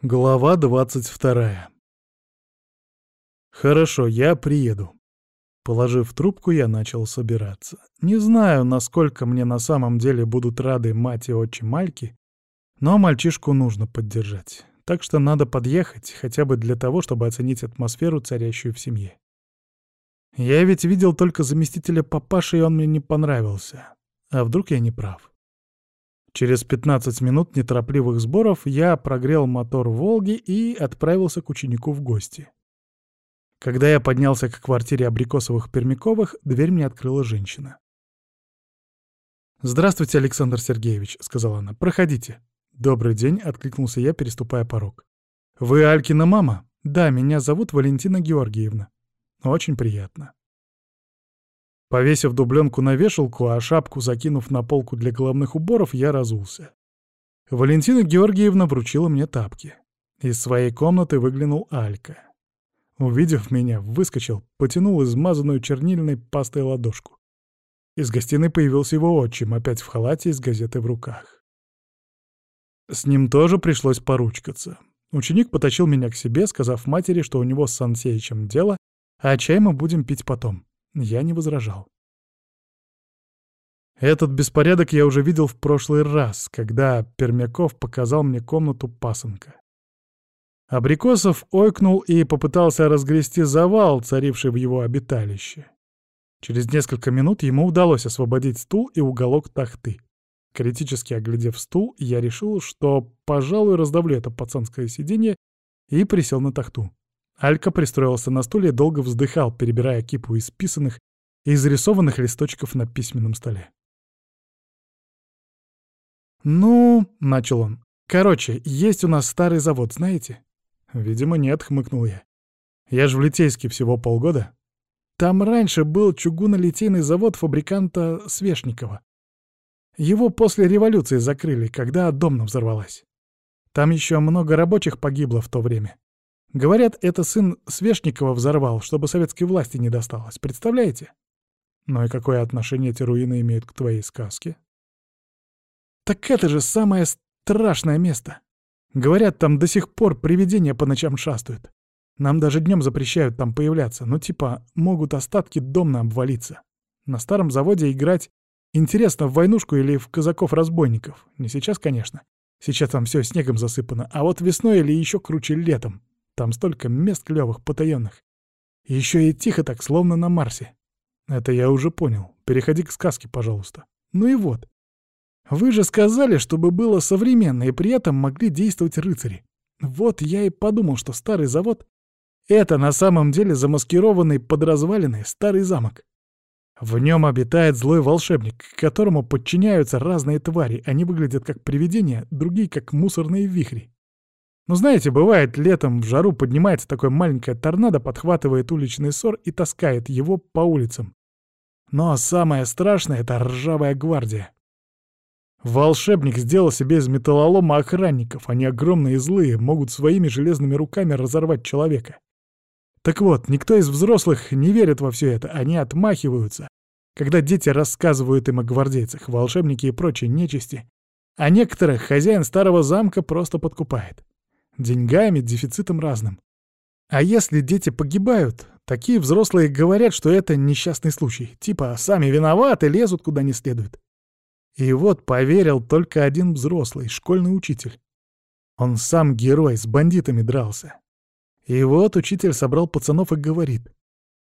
Глава двадцать вторая. Хорошо, я приеду. Положив трубку, я начал собираться. Не знаю, насколько мне на самом деле будут рады мать и отчим Мальки, но мальчишку нужно поддержать. Так что надо подъехать, хотя бы для того, чтобы оценить атмосферу, царящую в семье. Я ведь видел только заместителя папаши, и он мне не понравился. А вдруг я не прав? Через 15 минут неторопливых сборов я прогрел мотор «Волги» и отправился к ученику в гости. Когда я поднялся к квартире Абрикосовых-Пермяковых, дверь мне открыла женщина. «Здравствуйте, Александр Сергеевич», — сказала она. «Проходите». «Добрый день», — откликнулся я, переступая порог. «Вы Алькина мама?» «Да, меня зовут Валентина Георгиевна». «Очень приятно». Повесив дубленку на вешалку, а шапку закинув на полку для головных уборов, я разулся. Валентина Георгиевна вручила мне тапки. Из своей комнаты выглянул Алька. Увидев меня, выскочил, потянул измазанную чернильной пастой ладошку. Из гостиной появился его отчим, опять в халате и с газетой в руках. С ним тоже пришлось поручкаться. Ученик потащил меня к себе, сказав матери, что у него с Сансеичем дело, а чай мы будем пить потом. Я не возражал. Этот беспорядок я уже видел в прошлый раз, когда Пермяков показал мне комнату пасынка. Абрикосов ойкнул и попытался разгрести завал, царивший в его обиталище. Через несколько минут ему удалось освободить стул и уголок тахты. Критически оглядев стул, я решил, что, пожалуй, раздавлю это пацанское сиденье и присел на тахту. Алька пристроился на стуле и долго вздыхал, перебирая кипу исписанных и изрисованных листочков на письменном столе. «Ну...» — начал он. «Короче, есть у нас старый завод, знаете?» «Видимо, нет», — хмыкнул я. «Я же в Литейске всего полгода». «Там раньше был чугунолитейный завод фабриканта Свешникова. Его после революции закрыли, когда Домна взорвалась. Там еще много рабочих погибло в то время. Говорят, это сын Свешникова взорвал, чтобы советской власти не досталось. Представляете? Ну и какое отношение эти руины имеют к твоей сказке? Так это же самое страшное место. Говорят, там до сих пор привидения по ночам шастают. Нам даже днем запрещают там появляться. Ну типа, могут остатки домна обвалиться. На старом заводе играть интересно в войнушку или в казаков-разбойников. Не сейчас, конечно. Сейчас там все снегом засыпано. А вот весной или еще круче летом. Там столько мест клёвых, потаённых. Еще и тихо так, словно на Марсе. Это я уже понял. Переходи к сказке, пожалуйста. Ну и вот. Вы же сказали, чтобы было современно, и при этом могли действовать рыцари. Вот я и подумал, что старый завод — это на самом деле замаскированный под развалины старый замок. В нем обитает злой волшебник, которому подчиняются разные твари. Они выглядят как привидения, другие — как мусорные вихри. Ну, знаете, бывает, летом в жару поднимается такое маленькое торнадо, подхватывает уличный ссор и таскает его по улицам. Но самое страшное — это ржавая гвардия. Волшебник сделал себе из металлолома охранников. Они огромные и злые, могут своими железными руками разорвать человека. Так вот, никто из взрослых не верит во все это, они отмахиваются. Когда дети рассказывают им о гвардейцах, волшебнике и прочей нечисти, а некоторых хозяин старого замка просто подкупает. Деньгами, дефицитом разным. А если дети погибают, такие взрослые говорят, что это несчастный случай. Типа, сами виноваты, лезут куда не следует. И вот поверил только один взрослый, школьный учитель. Он сам герой, с бандитами дрался. И вот учитель собрал пацанов и говорит.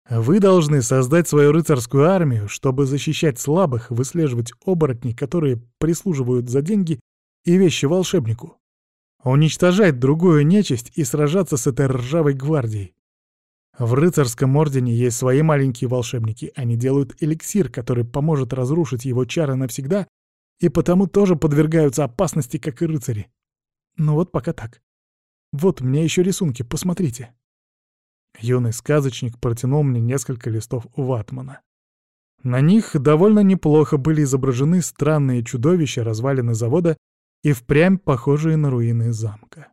Вы должны создать свою рыцарскую армию, чтобы защищать слабых, выслеживать оборотней, которые прислуживают за деньги и вещи волшебнику уничтожать другую нечисть и сражаться с этой ржавой гвардией. В рыцарском ордене есть свои маленькие волшебники. Они делают эликсир, который поможет разрушить его чары навсегда, и потому тоже подвергаются опасности, как и рыцари. Ну вот пока так. Вот у меня еще рисунки, посмотрите. Юный сказочник протянул мне несколько листов ватмана. На них довольно неплохо были изображены странные чудовища развалины завода и впрямь похожие на руины замка.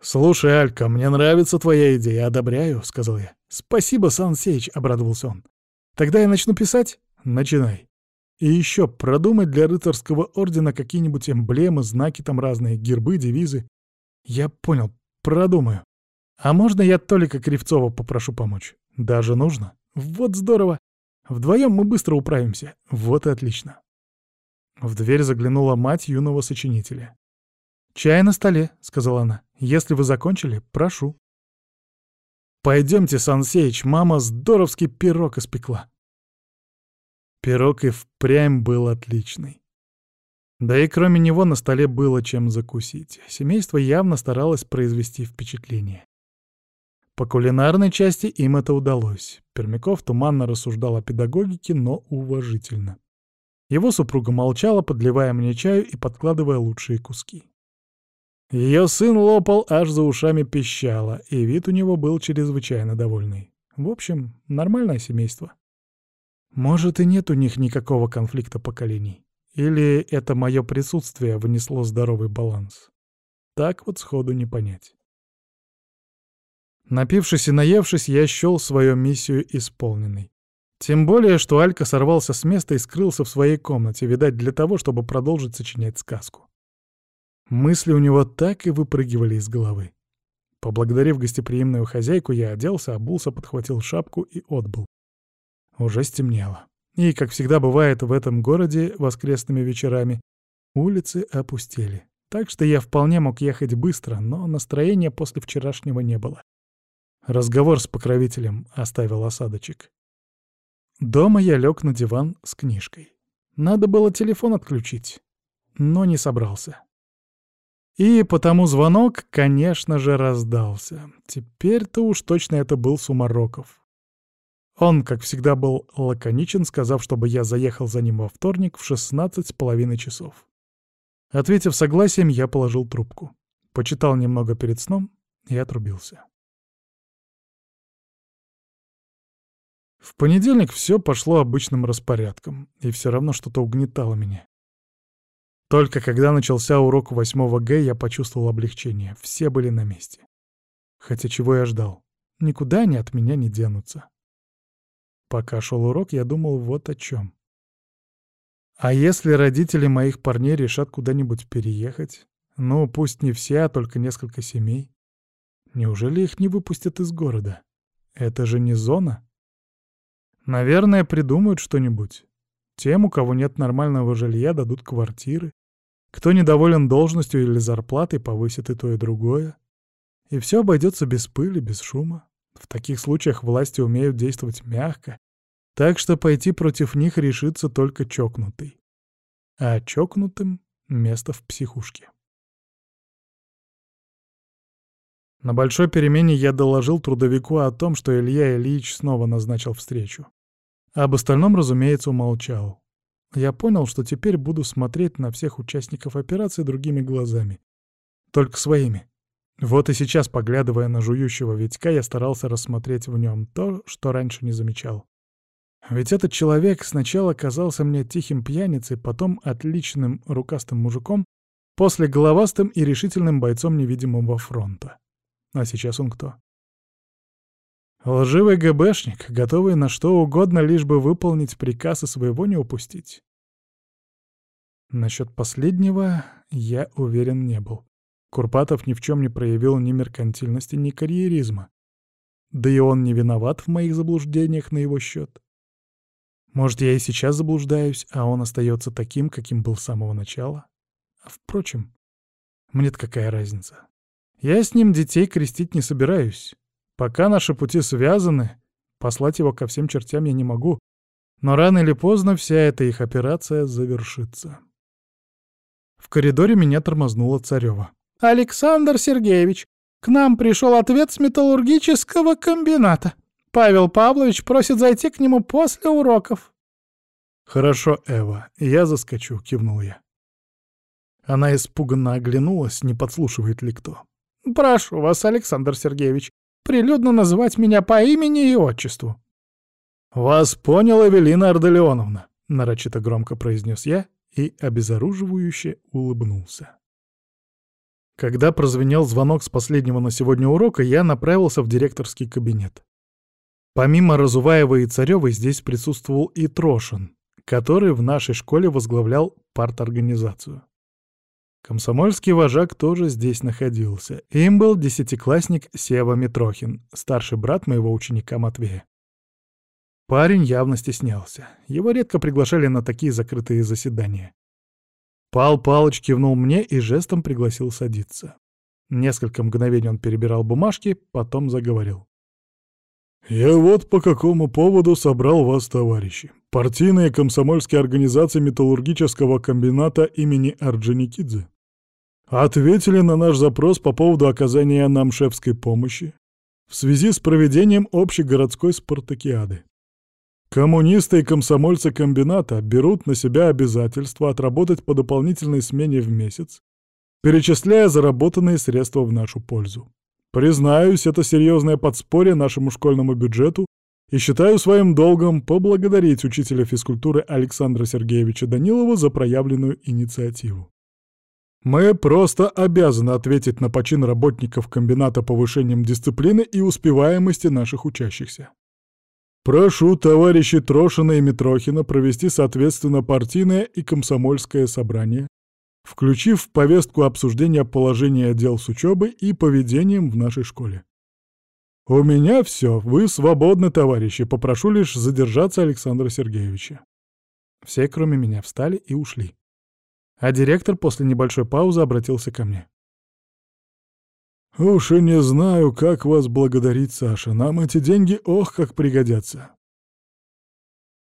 «Слушай, Алька, мне нравится твоя идея, одобряю», — сказал я. «Спасибо, Сан Сейч», — обрадовался он. «Тогда я начну писать?» «Начинай». И еще продумать для рыцарского ордена какие-нибудь эмблемы, знаки там разные, гербы, девизы. Я понял, продумаю. А можно я Толика Кривцова попрошу помочь? Даже нужно? Вот здорово. Вдвоем мы быстро управимся. Вот и отлично. В дверь заглянула мать юного сочинителя. «Чай на столе», — сказала она. «Если вы закончили, прошу». «Пойдемте, Сансеич, мама здоровский пирог испекла». Пирог и впрямь был отличный. Да и кроме него на столе было чем закусить. Семейство явно старалось произвести впечатление. По кулинарной части им это удалось. Пермяков туманно рассуждал о педагогике, но уважительно. Его супруга молчала, подливая мне чаю и подкладывая лучшие куски. Ее сын лопал, аж за ушами пищало, и вид у него был чрезвычайно довольный. В общем, нормальное семейство. Может, и нет у них никакого конфликта поколений. Или это мое присутствие внесло здоровый баланс. Так вот сходу не понять. Напившись и наевшись, я счел свою миссию исполненной. Тем более, что Алька сорвался с места и скрылся в своей комнате, видать, для того, чтобы продолжить сочинять сказку. Мысли у него так и выпрыгивали из головы. Поблагодарив гостеприимную хозяйку, я оделся, обулся, подхватил шапку и отбыл. Уже стемнело. И, как всегда бывает в этом городе воскресными вечерами, улицы опустели. Так что я вполне мог ехать быстро, но настроения после вчерашнего не было. Разговор с покровителем оставил осадочек. Дома я лег на диван с книжкой. Надо было телефон отключить, но не собрался. И потому звонок, конечно же, раздался. Теперь-то уж точно это был Сумароков. Он, как всегда, был лаконичен, сказав, чтобы я заехал за ним во вторник в шестнадцать с половиной часов. Ответив согласием, я положил трубку. Почитал немного перед сном и отрубился. В понедельник все пошло обычным распорядком, и все равно что-то угнетало меня. Только когда начался урок 8 Г, я почувствовал облегчение. Все были на месте. Хотя чего я ждал? Никуда они от меня не денутся. Пока шел урок, я думал вот о чем. А если родители моих парней решат куда-нибудь переехать? Ну, пусть не все, а только несколько семей. Неужели их не выпустят из города? Это же не зона. Наверное, придумают что-нибудь. Тем, у кого нет нормального жилья, дадут квартиры. Кто недоволен должностью или зарплатой, повысит и то, и другое. И все обойдется без пыли, без шума. В таких случаях власти умеют действовать мягко, так что пойти против них решится только чокнутый. А чокнутым — место в психушке. На большой перемене я доложил трудовику о том, что Илья Ильич снова назначил встречу. Об остальном, разумеется, умолчал. Я понял, что теперь буду смотреть на всех участников операции другими глазами. Только своими. Вот и сейчас, поглядывая на жующего Витька, я старался рассмотреть в нем то, что раньше не замечал. Ведь этот человек сначала казался мне тихим пьяницей, потом отличным рукастым мужиком, после головастым и решительным бойцом невидимого фронта. А сейчас он кто? Лживый ГБшник, готовый на что угодно, лишь бы выполнить приказ и своего не упустить. Насчет последнего я уверен не был. Курпатов ни в чем не проявил ни меркантильности, ни карьеризма. Да и он не виноват в моих заблуждениях на его счет. Может, я и сейчас заблуждаюсь, а он остается таким, каким был с самого начала? Впрочем, мне-то какая разница? Я с ним детей крестить не собираюсь. Пока наши пути связаны, послать его ко всем чертям я не могу, но рано или поздно вся эта их операция завершится. В коридоре меня тормознула Царева. «Александр Сергеевич, к нам пришел ответ с металлургического комбината. Павел Павлович просит зайти к нему после уроков». «Хорошо, Эва, я заскочу», — кивнул я. Она испуганно оглянулась, не подслушивает ли кто. «Прошу вас, Александр Сергеевич, прилюдно называть меня по имени и отчеству». «Вас понял, Эвелина Арделеоновна», — нарочито громко произнес я и обезоруживающе улыбнулся. Когда прозвенел звонок с последнего на сегодня урока, я направился в директорский кабинет. Помимо Разуваева и Царёвой здесь присутствовал и Трошин. который в нашей школе возглавлял парторганизацию. Комсомольский вожак тоже здесь находился. Им был десятиклассник Сева Митрохин, старший брат моего ученика Матвея. Парень явно стеснялся. Его редко приглашали на такие закрытые заседания. Пал Палыч кивнул мне и жестом пригласил садиться. Несколько мгновений он перебирал бумажки, потом заговорил. «Я вот по какому поводу собрал вас, товарищи. Партийные комсомольские организации металлургического комбината имени Орджоникидзе ответили на наш запрос по поводу оказания нам шефской помощи в связи с проведением общегородской спартакиады. Коммунисты и комсомольцы комбината берут на себя обязательство отработать по дополнительной смене в месяц, перечисляя заработанные средства в нашу пользу. Признаюсь, это серьезное подспорье нашему школьному бюджету и считаю своим долгом поблагодарить учителя физкультуры Александра Сергеевича Данилова за проявленную инициативу. Мы просто обязаны ответить на почин работников комбината повышением дисциплины и успеваемости наших учащихся. Прошу товарищи Трошина и Митрохина провести соответственно партийное и комсомольское собрание, включив в повестку обсуждения положения дел с учебой и поведением в нашей школе. У меня все, вы свободны, товарищи, попрошу лишь задержаться Александра Сергеевича. Все, кроме меня, встали и ушли. А директор после небольшой паузы обратился ко мне. «Уж и не знаю, как вас благодарить, Саша. Нам эти деньги ох как пригодятся».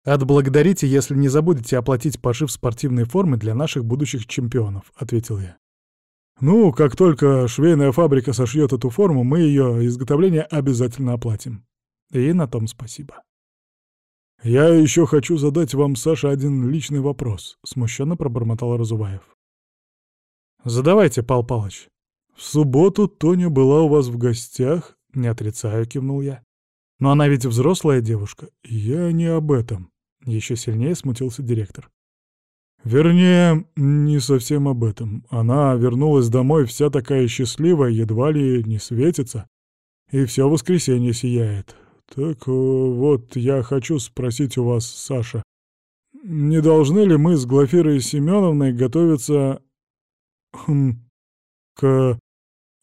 «Отблагодарите, если не забудете оплатить пошив спортивной формы для наших будущих чемпионов», — ответил я. «Ну, как только швейная фабрика сошьет эту форму, мы ее изготовление обязательно оплатим. И на том спасибо». «Я еще хочу задать вам, Саша, один личный вопрос», — смущенно пробормотал Разуваев. «Задавайте, Пал Палыч». «В субботу Тоня была у вас в гостях?» «Не отрицаю», — кивнул я. «Но она ведь взрослая девушка». «Я не об этом», — еще сильнее смутился директор. «Вернее, не совсем об этом. Она вернулась домой вся такая счастливая, едва ли не светится, и все воскресенье сияет. Так вот, я хочу спросить у вас, Саша, не должны ли мы с Глафирой Семеновной готовиться... Хм, к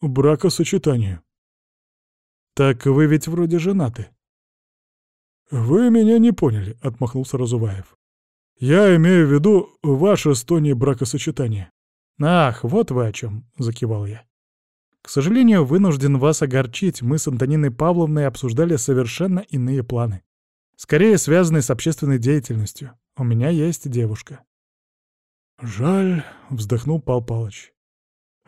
бракосочетанию. Так вы ведь вроде женаты. Вы меня не поняли, отмахнулся Разуваев. Я имею в виду ваше с Тони бракосочетание. Ах, вот вы о чем, закивал я. К сожалению, вынужден вас огорчить, мы с Антониной Павловной обсуждали совершенно иные планы. Скорее связанные с общественной деятельностью. У меня есть девушка. «Жаль», — вздохнул Пал Палыч.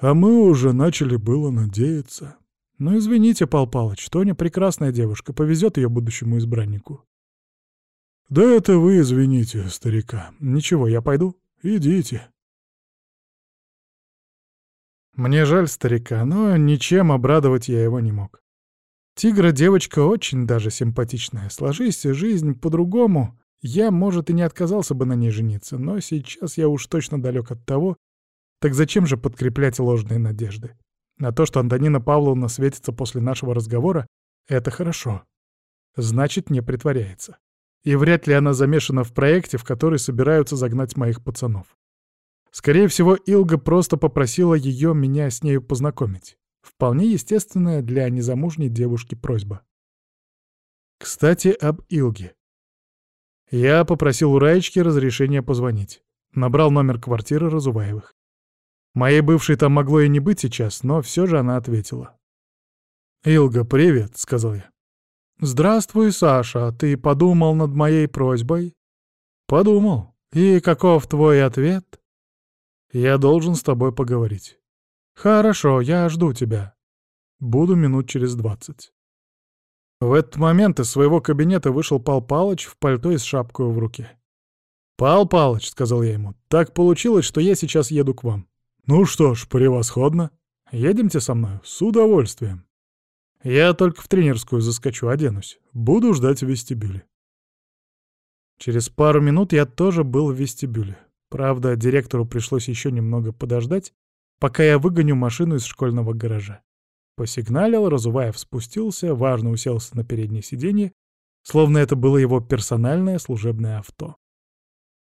А мы уже начали было надеяться. Ну, извините, Пал Палыч, Тоня прекрасная девушка, повезет ее будущему избраннику. Да это вы извините, старика. Ничего, я пойду. Идите. Мне жаль старика, но ничем обрадовать я его не мог. Тигра девочка очень даже симпатичная. Сложись жизнь по-другому, я, может, и не отказался бы на ней жениться, но сейчас я уж точно далек от того, так зачем же подкреплять ложные надежды? На то, что Антонина Павловна светится после нашего разговора, это хорошо. Значит, не притворяется. И вряд ли она замешана в проекте, в который собираются загнать моих пацанов. Скорее всего, Илга просто попросила ее меня с нею познакомить. Вполне естественная для незамужней девушки просьба. Кстати, об Илге. Я попросил у Раечки разрешения позвонить. Набрал номер квартиры Разуваевых. Моей бывшей там могло и не быть сейчас, но все же она ответила. «Илга, привет», — сказал я. «Здравствуй, Саша. Ты подумал над моей просьбой?» «Подумал. И каков твой ответ?» «Я должен с тобой поговорить». «Хорошо, я жду тебя. Буду минут через двадцать». В этот момент из своего кабинета вышел Пал Палыч в пальто и с шапкой в руке. «Пал Палыч», — сказал я ему, — «так получилось, что я сейчас еду к вам. «Ну что ж, превосходно. Едемте со мной, с удовольствием. Я только в тренерскую заскочу, оденусь. Буду ждать в вестибюле». Через пару минут я тоже был в вестибюле. Правда, директору пришлось еще немного подождать, пока я выгоню машину из школьного гаража. Посигналил, Разуваев спустился, важно уселся на переднее сиденье, словно это было его персональное служебное авто.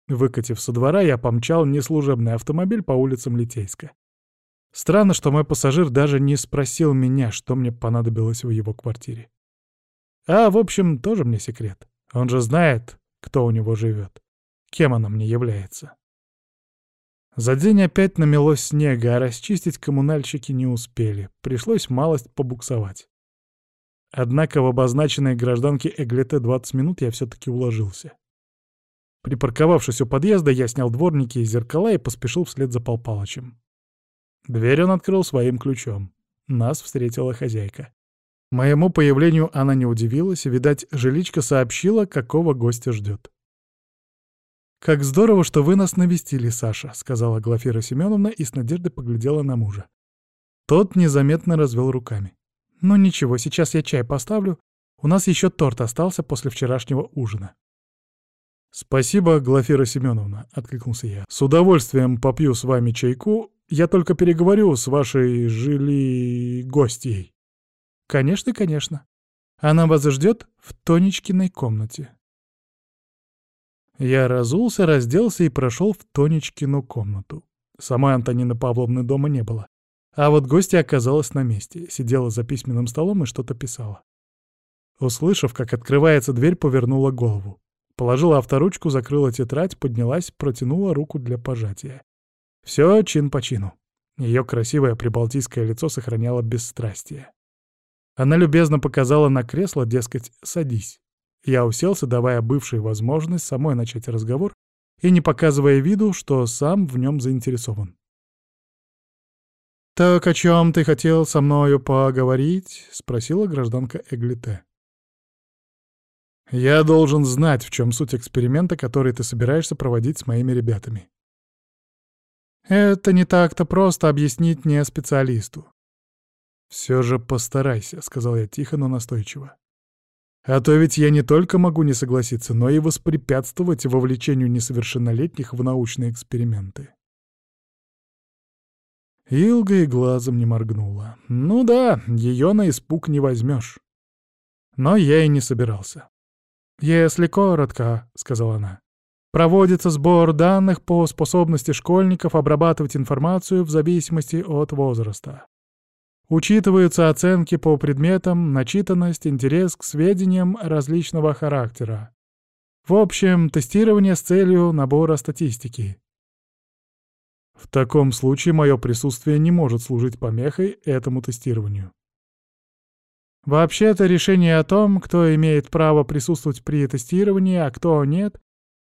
Выкатив со двора, я помчал неслужебный автомобиль по улицам Литейска. Странно, что мой пассажир даже не спросил меня, что мне понадобилось в его квартире. А, в общем, тоже мне секрет. Он же знает, кто у него живет, кем она мне является. За день опять намело снега, а расчистить коммунальщики не успели. Пришлось малость побуксовать. Однако в обозначенной гражданке Эглете 20 минут я все-таки уложился. Припарковавшись у подъезда, я снял дворники и зеркала и поспешил вслед за Пал Палычем. Дверь он открыл своим ключом. Нас встретила хозяйка. Моему появлению она не удивилась, видать, жиличка сообщила, какого гостя ждет. «Как здорово, что вы нас навестили, Саша», — сказала Глафира Семеновна и с надеждой поглядела на мужа. Тот незаметно развел руками. «Ну ничего, сейчас я чай поставлю. У нас еще торт остался после вчерашнего ужина». «Спасибо, Глафира Семеновна», — откликнулся я. «С удовольствием попью с вами чайку. Я только переговорю с вашей жили... гостьей». «Конечно, конечно. Она вас ждет в Тонечкиной комнате». Я разулся, разделся и прошел в Тонечкину комнату. Самой Антонины Павловны дома не было. А вот гостья оказалась на месте, сидела за письменным столом и что-то писала. Услышав, как открывается дверь, повернула голову. Положила авторучку, закрыла тетрадь, поднялась, протянула руку для пожатия. Все чин по чину. Ее красивое прибалтийское лицо сохраняло бесстрастие. Она любезно показала на кресло, дескать, «садись». Я уселся, давая бывшей возможность самой начать разговор и не показывая виду, что сам в нем заинтересован. «Так о чем ты хотел со мною поговорить?» — спросила гражданка Эглите. Я должен знать, в чем суть эксперимента, который ты собираешься проводить с моими ребятами. Это не так-то просто объяснить не специалисту. Все же постарайся, сказал я тихо, но настойчиво. А то ведь я не только могу не согласиться, но и воспрепятствовать вовлечению несовершеннолетних в научные эксперименты. Илга и глазом не моргнула. Ну да, ее на испуг не возьмешь. Но я и не собирался. «Если коротко», — сказала она, — «проводится сбор данных по способности школьников обрабатывать информацию в зависимости от возраста. Учитываются оценки по предметам, начитанность, интерес к сведениям различного характера. В общем, тестирование с целью набора статистики. В таком случае мое присутствие не может служить помехой этому тестированию. Вообще-то решение о том, кто имеет право присутствовать при тестировании, а кто нет,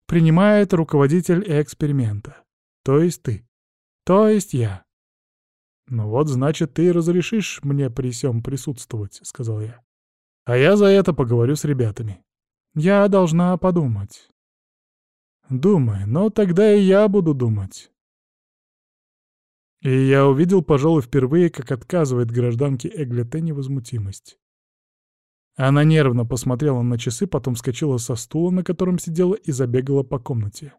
принимает руководитель эксперимента. То есть ты. То есть я. «Ну вот, значит, ты разрешишь мне при всем присутствовать», — сказал я. «А я за это поговорю с ребятами. Я должна подумать». «Думай, но тогда и я буду думать». И я увидел, пожалуй, впервые, как отказывает гражданке Эглете невозмутимость. Она нервно посмотрела на часы, потом вскочила со стула, на котором сидела, и забегала по комнате.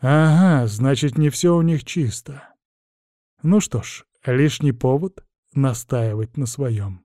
«Ага, значит, не все у них чисто. Ну что ж, лишний повод настаивать на своем».